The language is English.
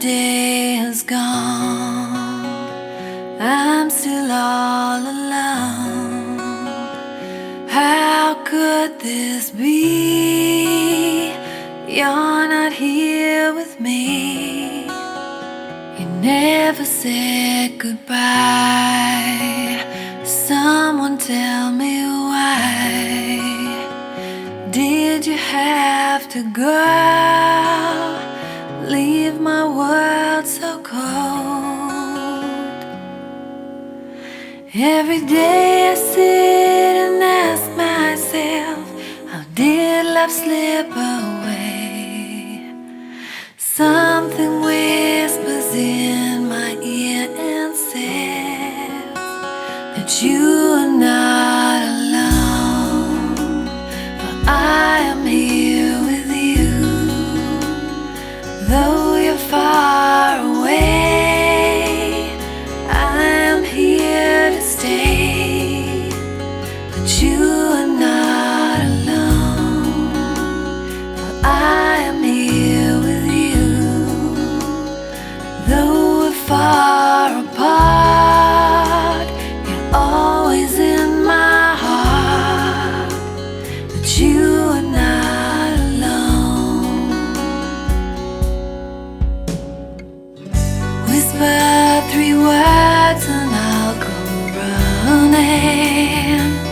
day has gone, I'm still all alone. How could this be? You're not here with me. You never said goodbye. Someone tell me why. Did you have to go? Leave my world so cold. Every day I sit and ask myself, how did life slip away? Something whispers in my ear and says that you are not Whisper three words and I'll come running.